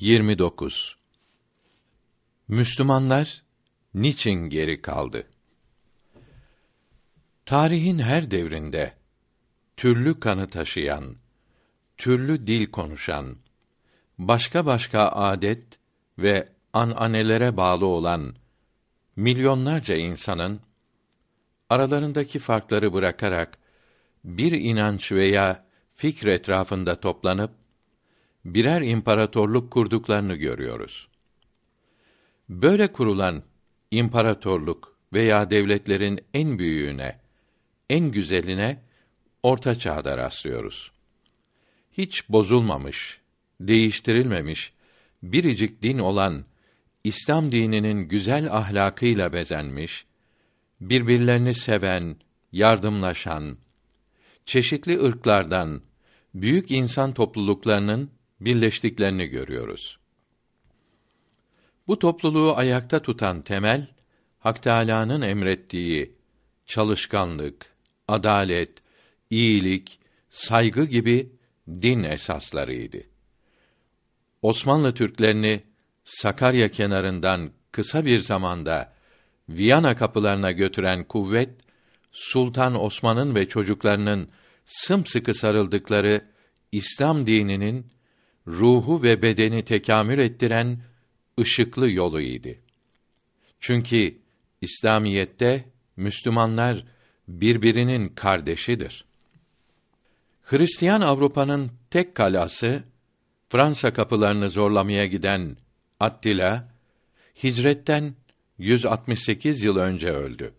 29 Müslümanlar niçin geri kaldı? Tarihin her devrinde türlü kanı taşıyan, türlü dil konuşan, başka başka adet ve ananelere bağlı olan milyonlarca insanın aralarındaki farkları bırakarak bir inanç veya fikr etrafında toplanıp birer imparatorluk kurduklarını görüyoruz. Böyle kurulan imparatorluk veya devletlerin en büyüğüne, en güzeline orta çağda rastlıyoruz. Hiç bozulmamış, değiştirilmemiş biricik din olan İslam dininin güzel ahlakıyla bezenmiş, birbirlerini seven, yardımlaşan, çeşitli ırklardan büyük insan topluluklarının birleştiklerini görüyoruz. Bu topluluğu ayakta tutan temel Hak Teâlâ'nın emrettiği çalışkanlık, adalet, iyilik, saygı gibi din esaslarıydı. Osmanlı Türklerini Sakarya kenarından kısa bir zamanda Viyana kapılarına götüren kuvvet Sultan Osman'ın ve çocuklarının sımsıkı sarıldıkları İslam dininin ruhu ve bedeni tekamül ettiren ışıklı yolu idi. Çünkü İslamiyette Müslümanlar birbirinin kardeşidir. Hristiyan Avrupa'nın tek kalası Fransa kapılarını zorlamaya giden Attila hicretten 168 yıl önce öldü.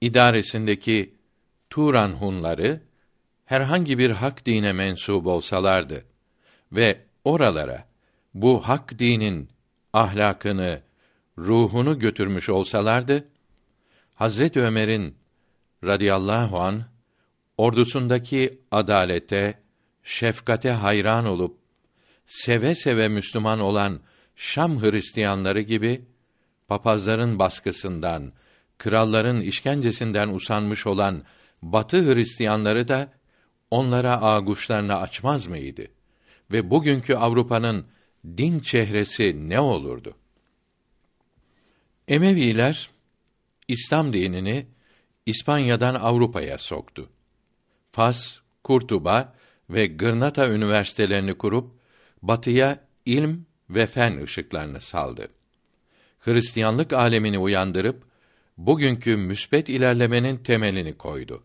İdaresindeki Turan Hunları herhangi bir hak dine mensup olsalardı ve oralara bu hak dinin ahlakını, ruhunu götürmüş olsalardı, Hazret Ömer'in radıyallahu an ordusundaki adalete, şefkate hayran olup seve seve Müslüman olan Şam Hristiyanları gibi papazların baskısından, kralların işkencesinden usanmış olan Batı Hristiyanları da onlara ağuşlarını açmaz mıydı? Ve bugünkü Avrupa'nın din çehresi ne olurdu? Emeviler İslam dinini İspanya'dan Avrupa'ya soktu. Fas, Kurtuba ve Gırnata üniversitelerini kurup batıya ilm ve fen ışıklarını saldı. Hristiyanlık alemini uyandırıp bugünkü müsbet ilerlemenin temelini koydu.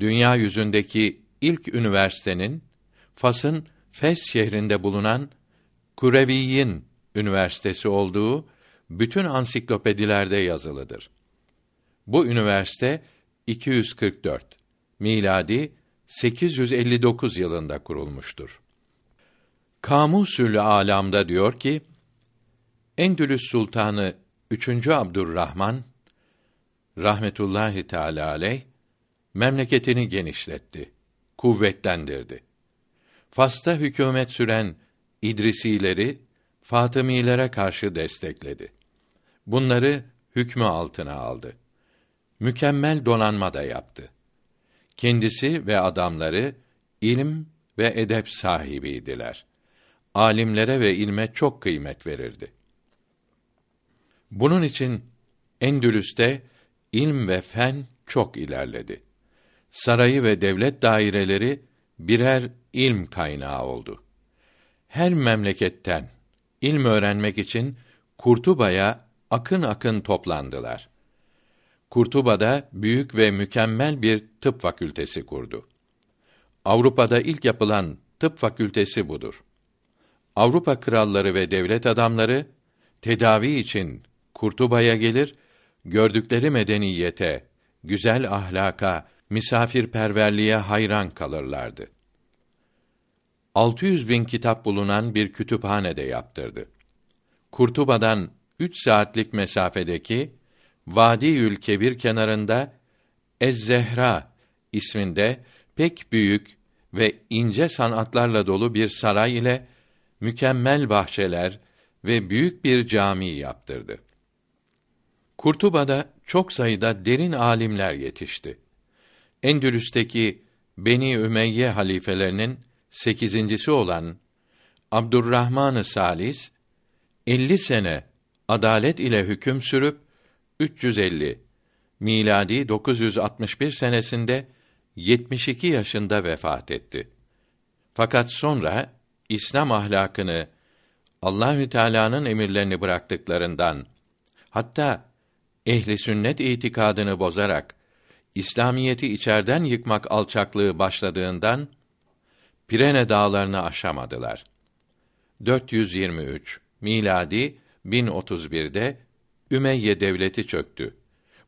Dünya yüzündeki ilk üniversitenin Fas'ın Fes şehrinde bulunan Kureviyin Üniversitesi olduğu bütün ansiklopedilerde yazılıdır. Bu üniversite 244 miladi 859 yılında kurulmuştur. Kamusül Alam'da diyor ki Endülüs Sultanı 3. Abdurrahman rahmetullahi teala aleyh memleketini genişletti, kuvvetlendirdi. Fas'ta hükümet süren İdrisileri Fatımilere karşı destekledi. Bunları hükmü altına aldı. Mükemmel donanma da yaptı. Kendisi ve adamları ilim ve edep sahibiydiler. Alimlere ve ilme çok kıymet verirdi. Bunun için Endülüs'te ilm ve fen çok ilerledi. Sarayı ve devlet daireleri birer ilm kaynağı oldu. Her memleketten ilm öğrenmek için Kurtuba'ya akın akın toplandılar. Kurtuba'da büyük ve mükemmel bir tıp fakültesi kurdu. Avrupa'da ilk yapılan tıp fakültesi budur. Avrupa kralları ve devlet adamları tedavi için Kurtuba'ya gelir, gördükleri medeniyete, güzel ahlaka, misafirperverliğe hayran kalırlardı. 600 bin kitap bulunan bir kütüphane de yaptırdı. Kurtuba'dan üç saatlik mesafedeki Vadi Kebir kenarında Ez-Zehra isminde pek büyük ve ince sanatlarla dolu bir saray ile mükemmel bahçeler ve büyük bir cami yaptırdı. Kurtuba'da çok sayıda derin alimler yetişti. Endülüs'teki Beni Ümeyye halifelerinin sekizincisi olan Abdurrahman-ı Salis 50 sene adalet ile hüküm sürüp 350 miladi 961 senesinde 72 yaşında vefat etti. Fakat sonra İslam ahlakını Allahü Teala'nın emirlerini bıraktıklarından hatta ehli sünnet itikadını bozarak İslamiyeti içerden yıkmak alçaklığı başladığından Pirene dağlarını aşamadılar. 423 miladi 1031'de Ümeyye devleti çöktü.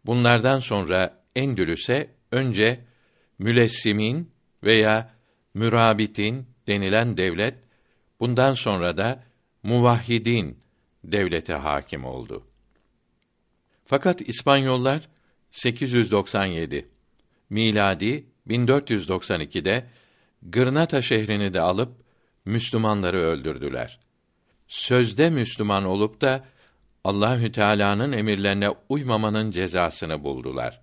Bunlardan sonra Endülüs'e önce Mülessimin veya Mürabitin denilen devlet, bundan sonra da Muvahhidin devlete hakim oldu. Fakat İspanyollar 897 miladi 1492'de Gırnata şehrini de alıp Müslümanları öldürdüler. Sözde Müslüman olup da Allahü Teala'nın emirlerine uymamanın cezasını buldular.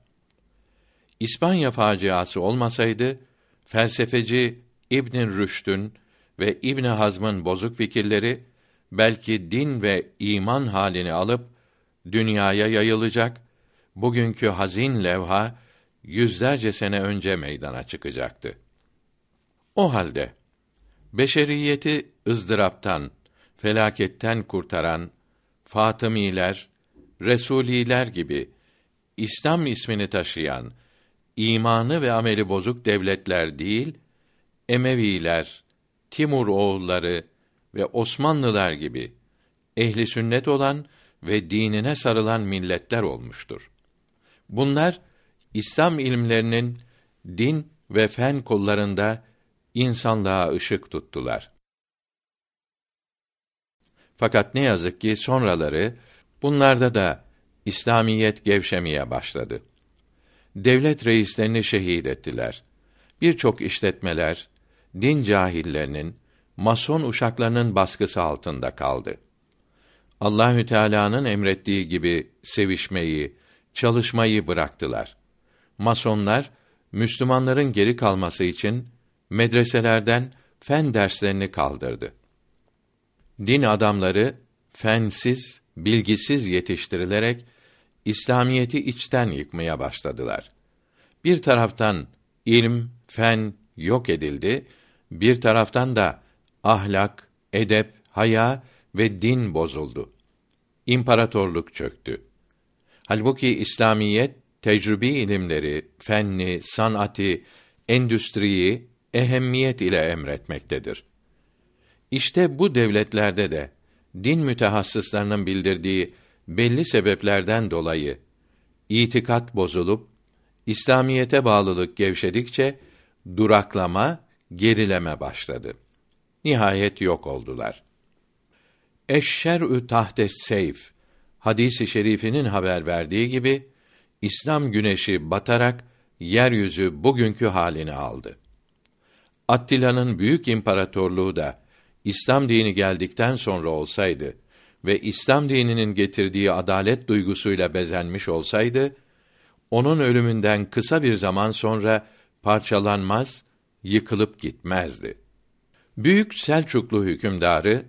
İspanya faciası olmasaydı felsefeci İbn Rüşd'ün ve İbn Hazm'ın bozuk fikirleri belki din ve iman halini alıp dünyaya yayılacak, bugünkü hazin levha yüzlerce sene önce meydana çıkacaktı. O halde beşeriyeti ızdıraptan, felaketten kurtaran Fatımiler, Resuliler gibi İslam ismini taşıyan imanı ve ameli bozuk devletler değil, Emeviler, Timur oğulları ve Osmanlılar gibi ehli sünnet olan ve dinine sarılan milletler olmuştur. Bunlar İslam ilimlerinin din ve fen kollarında insanlığa ışık tuttular. Fakat ne yazık ki sonraları bunlarda da İslamiyet gevşemeye başladı. Devlet reislerini şehit ettiler. Birçok işletmeler din cahillerinin, mason uşaklarının baskısı altında kaldı. Allahü Teala'nın emrettiği gibi sevişmeyi, çalışmayı bıraktılar. Masonlar Müslümanların geri kalması için medreselerden fen derslerini kaldırdı. Din adamları fensiz, bilgisiz yetiştirilerek İslamiyeti içten yıkmaya başladılar. Bir taraftan ilm, fen yok edildi, bir taraftan da ahlak, edep, haya ve din bozuldu. İmparatorluk çöktü. Halbuki İslamiyet tecrübi ilimleri, fenni, sanatı, endüstriyi ehemmiyet ile emretmektedir. İşte bu devletlerde de din mütehassıslarının bildirdiği belli sebeplerden dolayı itikat bozulup İslamiyete bağlılık gevşedikçe duraklama, gerileme başladı. Nihayet yok oldular. Eşşer'ü tahtes seyf hadisi şerifinin haber verdiği gibi İslam güneşi batarak yeryüzü bugünkü halini aldı. Attila'nın büyük imparatorluğu da İslam dini geldikten sonra olsaydı ve İslam dininin getirdiği adalet duygusuyla bezenmiş olsaydı, onun ölümünden kısa bir zaman sonra parçalanmaz, yıkılıp gitmezdi. Büyük Selçuklu hükümdarı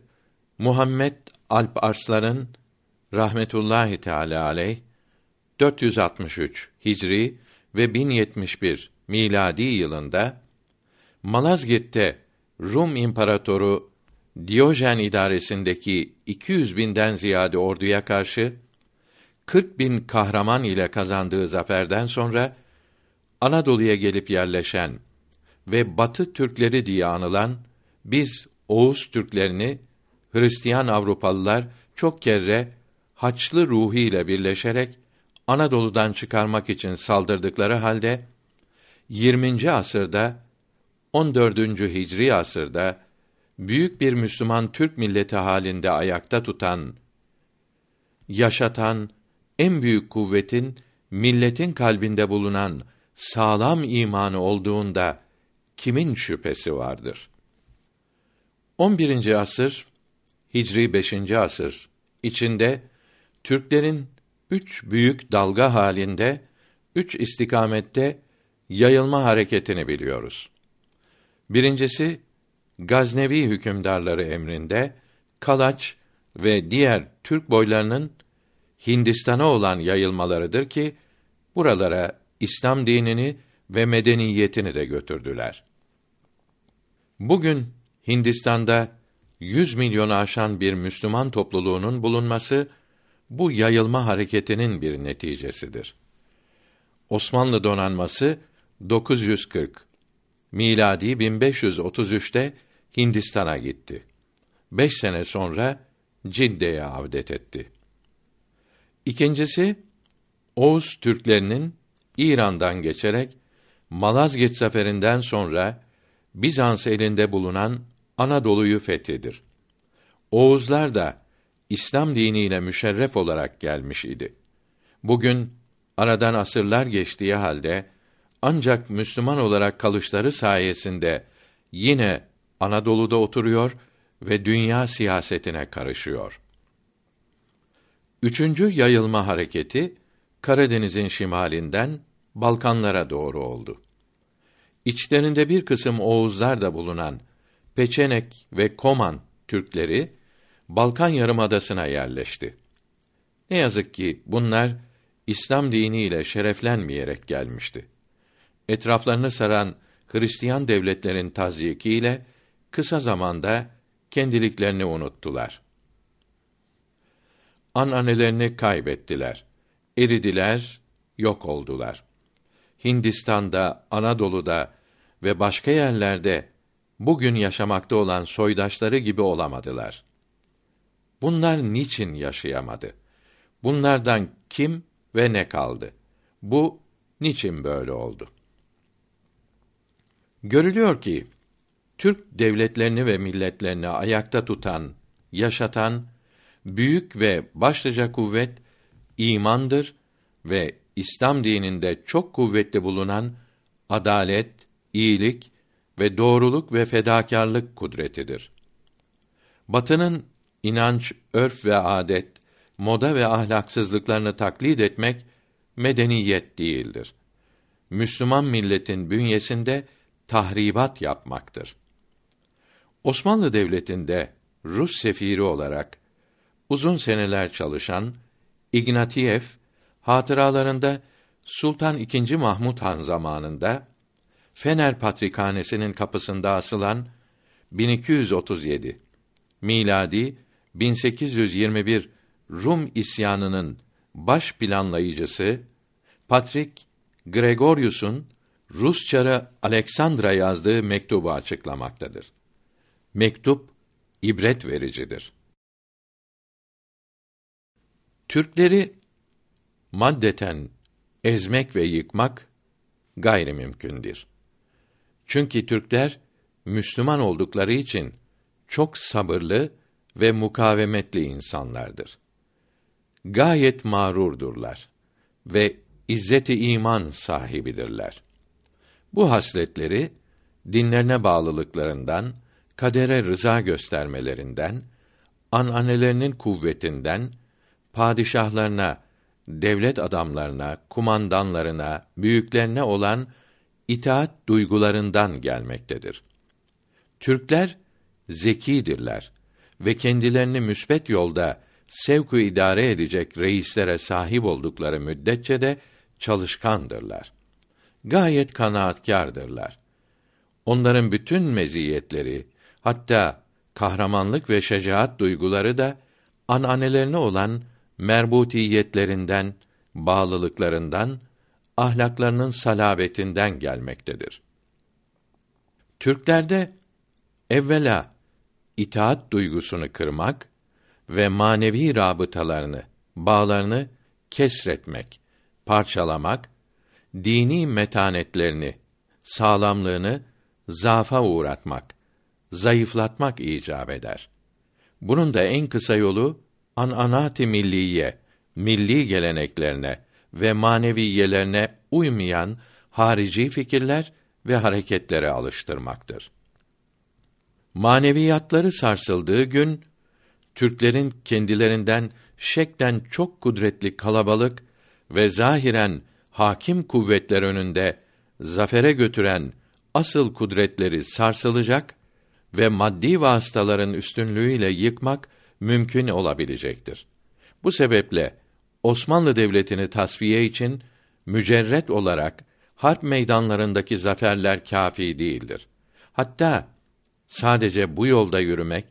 Muhammed Alp Arslan'ın rahmetullahi teala aleyh 463 Hicri ve 1071 miladi yılında Malazgirt'te Rum İmparatoru Diyojen idaresindeki 200 binden ziyade orduya karşı 40 bin kahraman ile kazandığı zaferden sonra Anadolu'ya gelip yerleşen ve Batı Türkleri diye anılan biz Oğuz Türklerini Hristiyan Avrupalılar çok kere haçlı ruhi ile birleşerek Anadolu'dan çıkarmak için saldırdıkları halde 20. asırda 14. Hicri asırda büyük bir Müslüman Türk milleti halinde ayakta tutan, yaşatan en büyük kuvvetin milletin kalbinde bulunan sağlam imanı olduğunda kimin şüphesi vardır? 11. asır Hicri 5. asır içinde Türklerin üç büyük dalga halinde üç istikamette yayılma hareketini biliyoruz. Birincisi Gaznevi hükümdarları emrinde Kalaç ve diğer Türk boylarının Hindistan'a olan yayılmalarıdır ki buralara İslam dinini ve medeniyetini de götürdüler. Bugün Hindistan'da 100 milyonu aşan bir Müslüman topluluğunun bulunması bu yayılma hareketinin bir neticesidir. Osmanlı donanması 940 miladi 1533'te Hindistan'a gitti. Beş sene sonra Cidde'ye avdet etti. İkincisi, Oğuz Türklerinin İran'dan geçerek Malazgirt zaferinden sonra Bizans elinde bulunan Anadolu'yu fethidir. Oğuzlar da İslam diniyle müşerref olarak gelmiş idi. Bugün aradan asırlar geçtiği halde ancak Müslüman olarak kalışları sayesinde yine Anadolu'da oturuyor ve dünya siyasetine karışıyor. Üçüncü yayılma hareketi Karadeniz'in şimalinden Balkanlara doğru oldu. İçlerinde bir kısım Oğuzlar da bulunan Peçenek ve Koman Türkleri Balkan Yarımadası'na yerleşti. Ne yazık ki bunlar İslam diniyle şereflenmeyerek gelmişti. Etraflarını saran Hristiyan devletlerin tazyikiyle kısa zamanda kendiliklerini unuttular. Ananelerini kaybettiler. Eridiler, yok oldular. Hindistan'da, Anadolu'da ve başka yerlerde bugün yaşamakta olan soydaşları gibi olamadılar. Bunlar niçin yaşayamadı? Bunlardan kim ve ne kaldı? Bu niçin böyle oldu? Görülüyor ki Türk devletlerini ve milletlerini ayakta tutan, yaşatan büyük ve başlıca kuvvet imandır ve İslam dininde çok kuvvetli bulunan adalet, iyilik ve doğruluk ve fedakarlık kudretidir. Batının inanç, örf ve adet, moda ve ahlaksızlıklarını taklit etmek medeniyet değildir. Müslüman milletin bünyesinde tahribat yapmaktır. Osmanlı Devleti'nde Rus sefiri olarak uzun seneler çalışan Ignatiev hatıralarında Sultan II. Mahmud Han zamanında Fener Patrikhanesi'nin kapısında asılan 1237 miladi 1821 Rum isyanının baş planlayıcısı Patrik Gregorius'un Rusçarı Aleksandra yazdığı mektubu açıklamaktadır. Mektup ibret vericidir. Türkleri maddeten ezmek ve yıkmak gayrimümkündür. Çünkü Türkler Müslüman oldukları için çok sabırlı ve mukavemetli insanlardır. Gayet mağrurdurlar ve izzeti iman sahibidirler. Bu hasletleri dinlerine bağlılıklarından, kadere rıza göstermelerinden, ananelerinin kuvvetinden, padişahlarına, devlet adamlarına, kumandanlarına, büyüklerine olan itaat duygularından gelmektedir. Türkler zekidirler ve kendilerini müsbet yolda sevku idare edecek reislere sahip oldukları müddetçe de çalışkandırlar. Gayet kanaatkârdırlar. Onların bütün meziyetleri, hatta kahramanlık ve şecaat duyguları da ananelerine olan merbutiyetlerinden, bağlılıklarından, ahlaklarının salabetinden gelmektedir. Türklerde evvela itaat duygusunu kırmak ve manevi rabıtalarını, bağlarını kesretmek, parçalamak, dini metanetlerini, sağlamlığını zafa uğratmak, zayıflatmak icap eder. Bunun da en kısa yolu ananati milliye, milli geleneklerine ve maneviyelerine uymayan harici fikirler ve hareketlere alıştırmaktır. Maneviyatları sarsıldığı gün Türklerin kendilerinden şekten çok kudretli kalabalık ve zahiren hakim kuvvetler önünde zafere götüren asıl kudretleri sarsılacak ve maddi vasıtaların üstünlüğüyle yıkmak mümkün olabilecektir. Bu sebeple Osmanlı Devleti'ni tasfiye için mücerret olarak harp meydanlarındaki zaferler kafi değildir. Hatta sadece bu yolda yürümek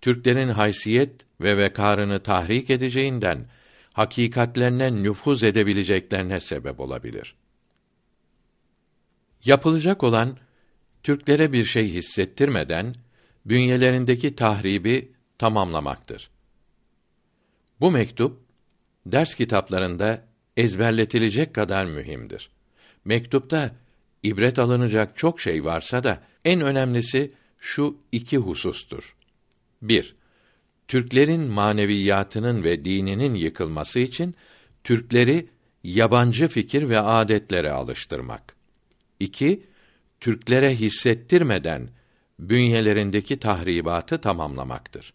Türklerin haysiyet ve vekarını tahrik edeceğinden hakikatlerine nüfuz edebileceklerine sebep olabilir. Yapılacak olan Türklere bir şey hissettirmeden bünyelerindeki tahribi tamamlamaktır. Bu mektup ders kitaplarında ezberletilecek kadar mühimdir. Mektupta ibret alınacak çok şey varsa da en önemlisi şu iki husustur. 1. Türklerin maneviyatının ve dininin yıkılması için Türkleri yabancı fikir ve adetlere alıştırmak. 2. Türklere hissettirmeden bünyelerindeki tahribatı tamamlamaktır.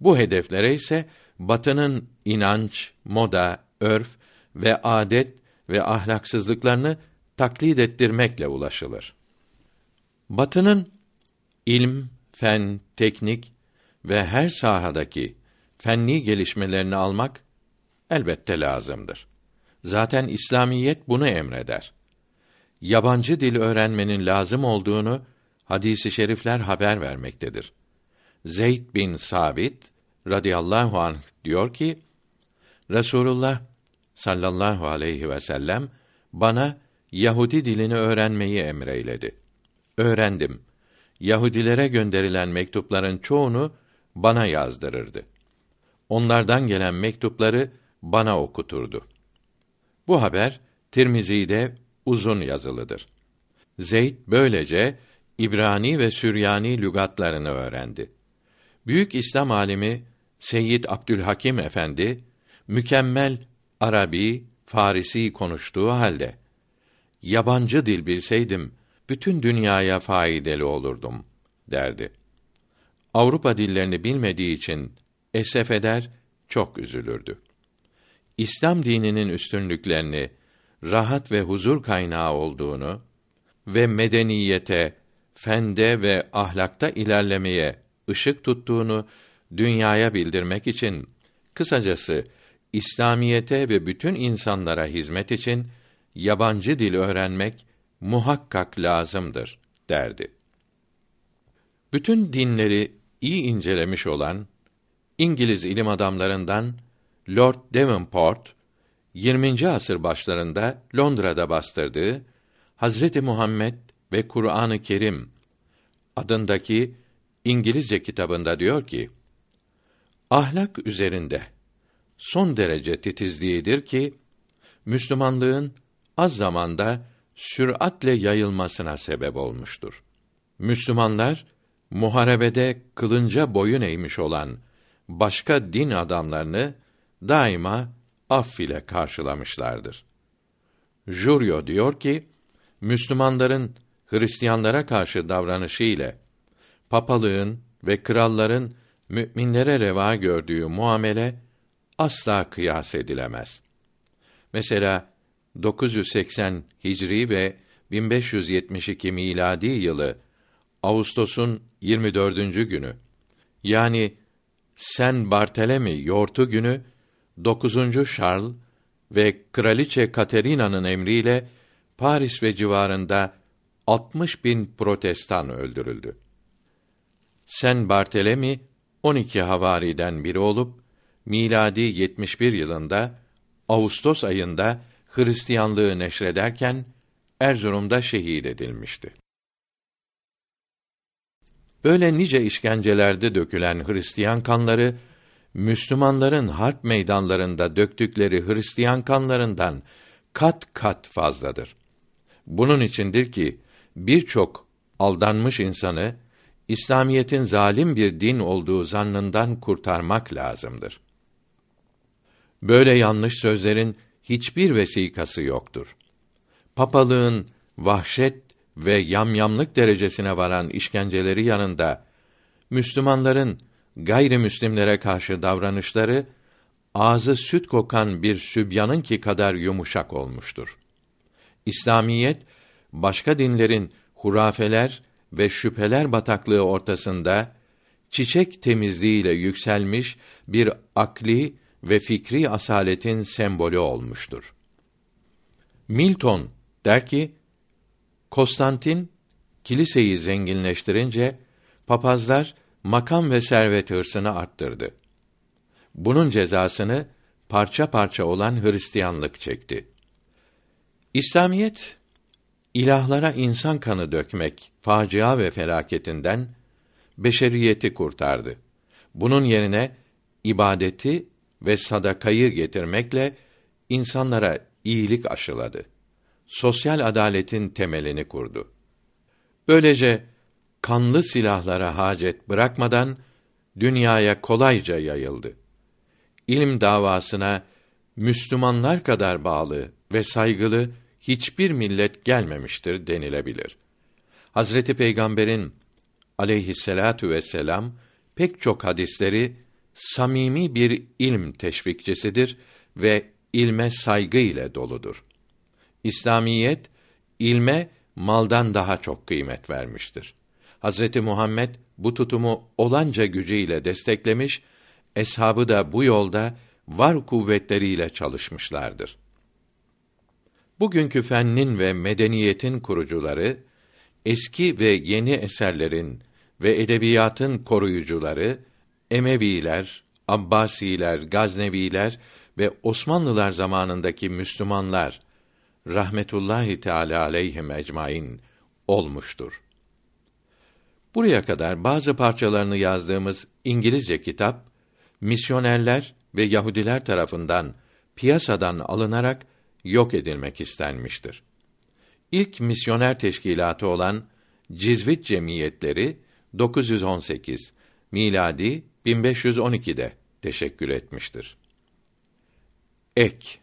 Bu hedeflere ise Batı'nın inanç, moda, örf ve adet ve ahlaksızlıklarını taklit ettirmekle ulaşılır. Batı'nın ilm, fen, teknik ve her sahadaki fenni gelişmelerini almak elbette lazımdır. Zaten İslamiyet bunu emreder. Yabancı dil öğrenmenin lazım olduğunu hadisi i şerifler haber vermektedir. Zeyd bin Sabit radıyallahu anh diyor ki Resulullah sallallahu aleyhi ve sellem bana Yahudi dilini öğrenmeyi emreyledi. Öğrendim. Yahudilere gönderilen mektupların çoğunu bana yazdırırdı. Onlardan gelen mektupları bana okuturdu. Bu haber Tirmizi'de uzun yazılıdır. Zeyd böylece İbrani ve Süryani lügatlarını öğrendi. Büyük İslam alimi Seyyid Abdülhakim Efendi mükemmel Arabi, Farisi konuştuğu halde yabancı dil bilseydim bütün dünyaya faydalı olurdum derdi. Avrupa dillerini bilmediği için esef eder, çok üzülürdü. İslam dininin üstünlüklerini, rahat ve huzur kaynağı olduğunu ve medeniyete, fende ve ahlakta ilerlemeye ışık tuttuğunu dünyaya bildirmek için kısacası İslamiyete ve bütün insanlara hizmet için yabancı dil öğrenmek muhakkak lazımdır derdi. Bütün dinleri iyi incelemiş olan İngiliz ilim adamlarından Lord Devonport 20. asır başlarında Londra'da bastırdığı Hazreti Muhammed ve Kur'an-ı Kerim adındaki İngilizce kitabında diyor ki: Ahlak üzerinde son derece titizliğidir ki Müslümanlığın az zamanda süratle yayılmasına sebep olmuştur. Müslümanlar muharebede kılınca boyun eğmiş olan başka din adamlarını daima aff ile karşılamışlardır. Juryo diyor ki, Müslümanların Hristiyanlara karşı davranışı ile papalığın ve kralların müminlere reva gördüğü muamele asla kıyas edilemez. Mesela 980 Hicri ve 1572 miladi yılı Ağustos'un 24. günü yani Sen Bartelemi yortu günü 9. Charles ve kraliçe Katerina'nın emriyle Paris ve civarında 60 bin protestan öldürüldü. Sen Bartelemi 12 havariden biri olup miladi 71 yılında Ağustos ayında Hristiyanlığı neşrederken Erzurum'da şehit edilmişti. Böyle nice işkencelerde dökülen Hristiyan kanları Müslümanların harp meydanlarında döktükleri Hristiyan kanlarından kat kat fazladır. Bunun içindir ki birçok aldanmış insanı İslamiyetin zalim bir din olduğu zannından kurtarmak lazımdır. Böyle yanlış sözlerin hiçbir vesikası yoktur. Papalığın vahşet ve yamyamlık derecesine varan işkenceleri yanında Müslümanların gayrimüslimlere karşı davranışları ağzı süt kokan bir sübyanın ki kadar yumuşak olmuştur. İslamiyet başka dinlerin hurafeler ve şüpheler bataklığı ortasında çiçek temizliğiyle yükselmiş bir akli ve fikri asaletin sembolü olmuştur. Milton der ki, Konstantin kiliseyi zenginleştirince papazlar makam ve servet hırsını arttırdı. Bunun cezasını parça parça olan Hristiyanlık çekti. İslamiyet ilahlara insan kanı dökmek facia ve felaketinden beşeriyeti kurtardı. Bunun yerine ibadeti ve sadakayı getirmekle insanlara iyilik aşıladı. Sosyal adaletin temelini kurdu. Böylece kanlı silahlara hacet bırakmadan dünyaya kolayca yayıldı. İlim davasına Müslümanlar kadar bağlı ve saygılı hiçbir millet gelmemiştir denilebilir. Hazreti Peygamber'in aleyhisselatu vesselam pek çok hadisleri samimi bir ilm teşvikçisidir ve ilme saygı ile doludur. İslamiyet ilme maldan daha çok kıymet vermiştir. Hazreti Muhammed bu tutumu olanca gücüyle desteklemiş, eshabı da bu yolda var kuvvetleriyle çalışmışlardır. Bugünkü fennin ve medeniyetin kurucuları eski ve yeni eserlerin ve edebiyatın koruyucuları Emeviler, Abbasiler, Gazneviler ve Osmanlılar zamanındaki Müslümanlar rahmetullahi teala aleyhim ecmaîn olmuştur. Buraya kadar bazı parçalarını yazdığımız İngilizce kitap misyonerler ve Yahudiler tarafından piyasadan alınarak yok edilmek istenmiştir. İlk misyoner teşkilatı olan Cizvit cemiyetleri 918 miladi 1512'de teşekkül etmiştir. Ek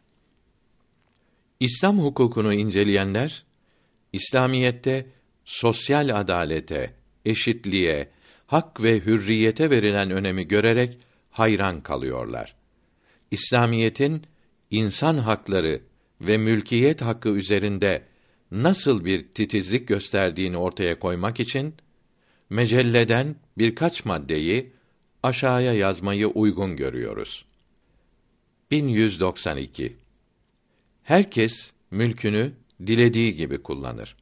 İslam hukukunu inceleyenler İslamiyette sosyal adalete, eşitliğe, hak ve hürriyete verilen önemi görerek hayran kalıyorlar. İslamiyetin insan hakları ve mülkiyet hakkı üzerinde nasıl bir titizlik gösterdiğini ortaya koymak için mecelleden birkaç maddeyi aşağıya yazmayı uygun görüyoruz. 1192 Herkes mülkünü dilediği gibi kullanır.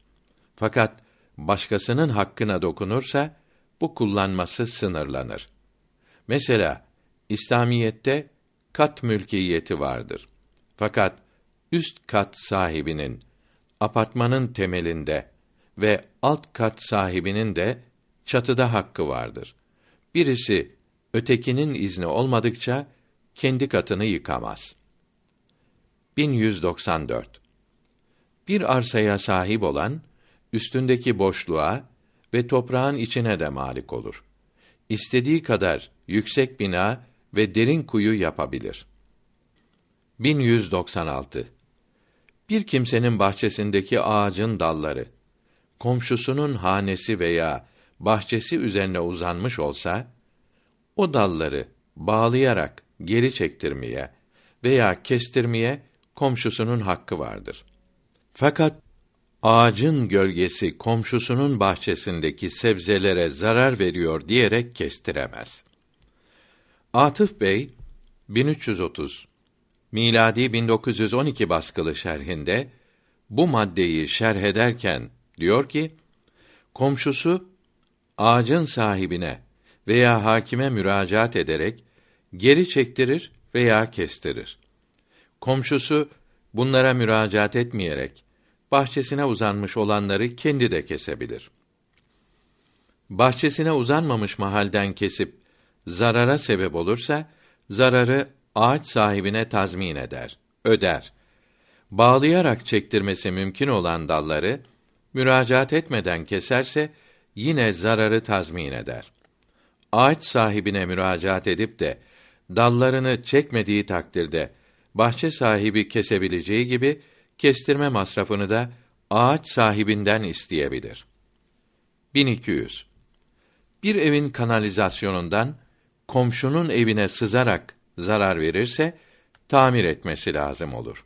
Fakat başkasının hakkına dokunursa bu kullanması sınırlanır. Mesela İslamiyette kat mülkiyeti vardır. Fakat üst kat sahibinin apartmanın temelinde ve alt kat sahibinin de çatıda hakkı vardır. Birisi ötekinin izni olmadıkça kendi katını yıkamaz. 1194 Bir arsaya sahip olan üstündeki boşluğa ve toprağın içine de malik olur. İstediği kadar yüksek bina ve derin kuyu yapabilir. 1196 Bir kimsenin bahçesindeki ağacın dalları komşusunun hanesi veya bahçesi üzerine uzanmış olsa o dalları bağlayarak geri çektirmeye veya kestirmeye komşusunun hakkı vardır. Fakat ağacın gölgesi komşusunun bahçesindeki sebzelere zarar veriyor diyerek kestiremez. Atıf Bey 1330 miladi 1912 baskılı şerhinde bu maddeyi şerh ederken diyor ki komşusu ağacın sahibine veya hakime müracaat ederek geri çektirir veya kestirir. Komşusu bunlara müracaat etmeyerek bahçesine uzanmış olanları kendi de kesebilir. Bahçesine uzanmamış mahalden kesip zarara sebep olursa zararı ağaç sahibine tazmin eder, öder. Bağlayarak çektirmesi mümkün olan dalları müracaat etmeden keserse yine zararı tazmin eder. Ağaç sahibine müracaat edip de dallarını çekmediği takdirde bahçe sahibi kesebileceği gibi kestirme masrafını da ağaç sahibinden isteyebilir. 1200. Bir evin kanalizasyonundan komşunun evine sızarak zarar verirse tamir etmesi lazım olur.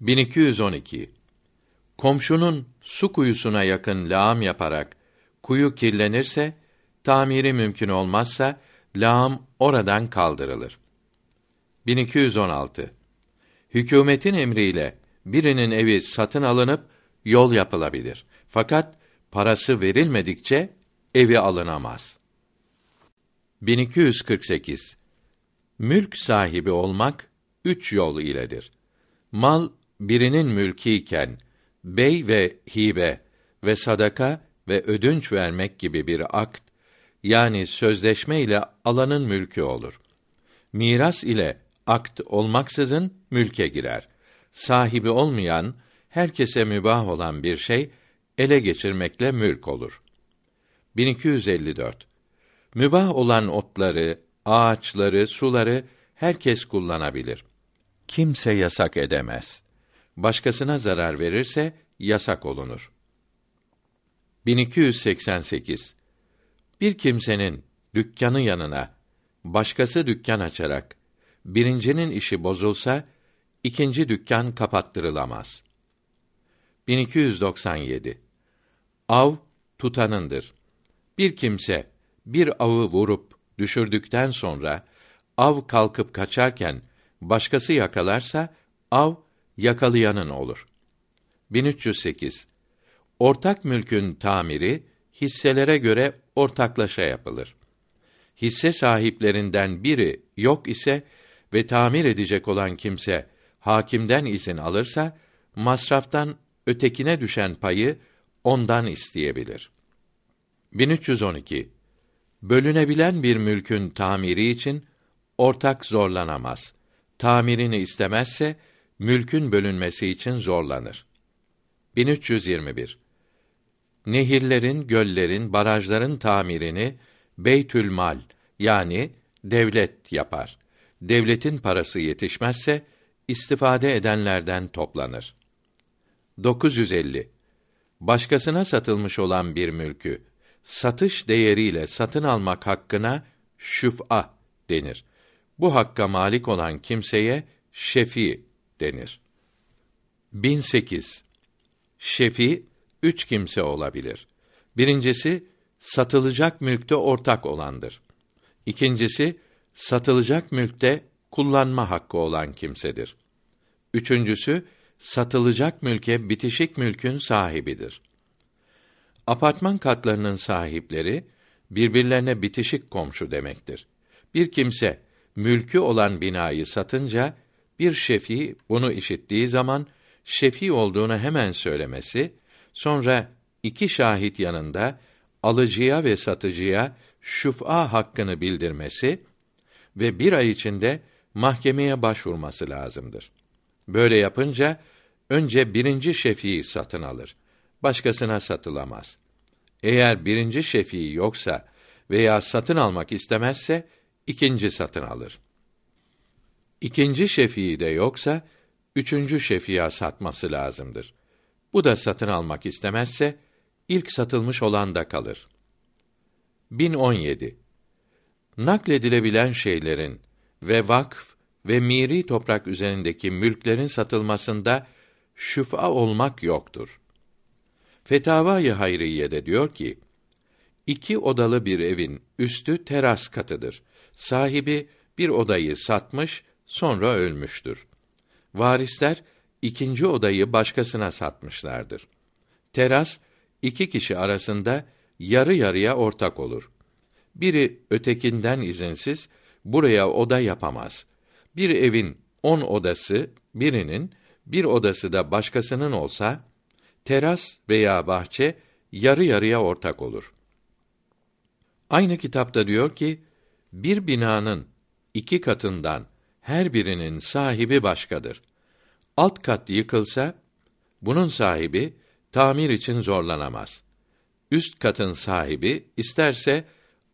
1212. Komşunun su kuyusuna yakın lağım yaparak kuyu kirlenirse, tamiri mümkün olmazsa lağım oradan kaldırılır. 1216. Hükümetin emriyle birinin evi satın alınıp yol yapılabilir. Fakat parası verilmedikçe evi alınamaz. 1248. Mülk sahibi olmak üç yol iledir. Mal birinin mülkü iken bey ve hibe ve sadaka ve ödünç vermek gibi bir akt yani sözleşme ile alanın mülkü olur. Miras ile akt olmaksızın mülke girer. Sahibi olmayan, herkese mübah olan bir şey ele geçirmekle mülk olur. 1254. Mübah olan otları, ağaçları, suları herkes kullanabilir. Kimse yasak edemez. Başkasına zarar verirse yasak olunur. 1288. Bir kimsenin dükkanı yanına başkası dükkan açarak birincinin işi bozulsa ikinci dükkan kapattırılamaz. 1297. Av tutanındır. Bir kimse bir avı vurup düşürdükten sonra av kalkıp kaçarken başkası yakalarsa av yakalayanın olur. 1308. Ortak mülkün tamiri hisselere göre ortaklaşa yapılır. Hisse sahiplerinden biri yok ise ve tamir edecek olan kimse hakimden izin alırsa masraftan ötekine düşen payı ondan isteyebilir. 1312. Bölünebilen bir mülkün tamiri için ortak zorlanamaz. Tamirini istemezse mülkün bölünmesi için zorlanır. 1321. Nehirlerin, göllerin, barajların tamirini Beytül Mal yani devlet yapar. Devletin parası yetişmezse istifade edenlerden toplanır. 950. Başkasına satılmış olan bir mülkü satış değeriyle satın almak hakkına şüf'a denir. Bu hakka malik olan kimseye şefi denir. 1008. Şefi üç kimse olabilir. Birincisi satılacak mülkte ortak olandır. İkincisi satılacak mülkte kullanma hakkı olan kimsedir. Üçüncüsü satılacak mülke bitişik mülkün sahibidir. Apartman katlarının sahipleri birbirlerine bitişik komşu demektir. Bir kimse mülkü olan binayı satınca bir şefi bunu işittiği zaman şefi olduğunu hemen söylemesi, sonra iki şahit yanında alıcıya ve satıcıya şuf'a hakkını bildirmesi ve bir ay içinde mahkemeye başvurması lazımdır. Böyle yapınca önce birinci şefii satın alır. Başkasına satılamaz. Eğer birinci şefii yoksa veya satın almak istemezse ikinci satın alır. İkinci şefii de yoksa üçüncü şefiya satması lazımdır. Bu da satın almak istemezse ilk satılmış olan da kalır. 1017. Nakledilebilen şeylerin ve vakf ve miri toprak üzerindeki mülklerin satılmasında şüfa olmak yoktur. Fetavai Hayriye'de diyor ki, iki odalı bir evin üstü teras katıdır. Sahibi bir odayı satmış, sonra ölmüştür. Varisler ikinci odayı başkasına satmışlardır. Teras iki kişi arasında yarı yarıya ortak olur. Biri ötekinden izinsiz buraya oda yapamaz. Bir evin on odası birinin, bir odası da başkasının olsa, teras veya bahçe yarı yarıya ortak olur. Aynı kitapta diyor ki, bir binanın iki katından her birinin sahibi başkadır. Alt kat yıkılsa, bunun sahibi tamir için zorlanamaz. Üst katın sahibi isterse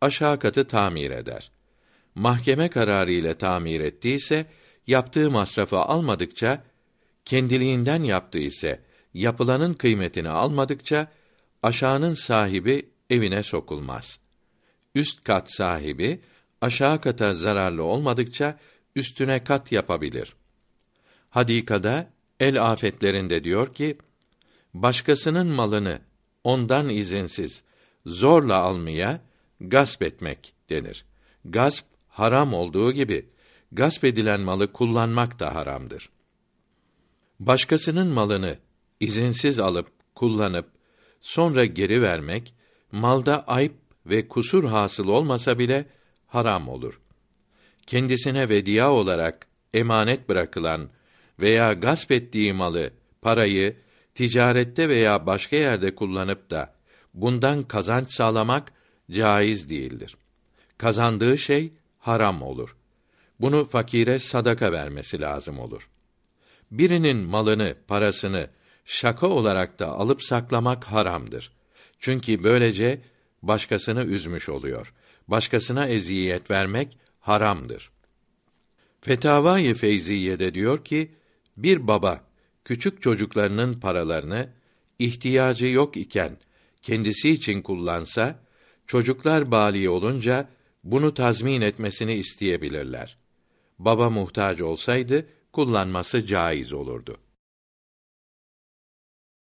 aşağı katı tamir eder. Mahkeme kararı ile tamir ettiyse yaptığı masrafı almadıkça kendiliğinden yaptığı ise yapılanın kıymetini almadıkça aşağının sahibi evine sokulmaz. Üst kat sahibi aşağı kata zararlı olmadıkça üstüne kat yapabilir. Hadikada el afetlerinde diyor ki başkasının malını ondan izinsiz zorla almaya gasp etmek denir. Gasp haram olduğu gibi gasp edilen malı kullanmak da haramdır. Başkasının malını izinsiz alıp kullanıp sonra geri vermek malda ayıp ve kusur hasıl olmasa bile haram olur. Kendisine vediya olarak emanet bırakılan veya gasp ettiği malı, parayı ticarette veya başka yerde kullanıp da bundan kazanç sağlamak caiz değildir. Kazandığı şey haram olur. Bunu fakire sadaka vermesi lazım olur. Birinin malını, parasını şaka olarak da alıp saklamak haramdır. Çünkü böylece başkasını üzmüş oluyor. Başkasına eziyet vermek haramdır. Fetavai Feyziye'de diyor ki, bir baba küçük çocuklarının paralarını ihtiyacı yok iken kendisi için kullansa, çocuklar bali olunca bunu tazmin etmesini isteyebilirler. Baba muhtaç olsaydı kullanması caiz olurdu.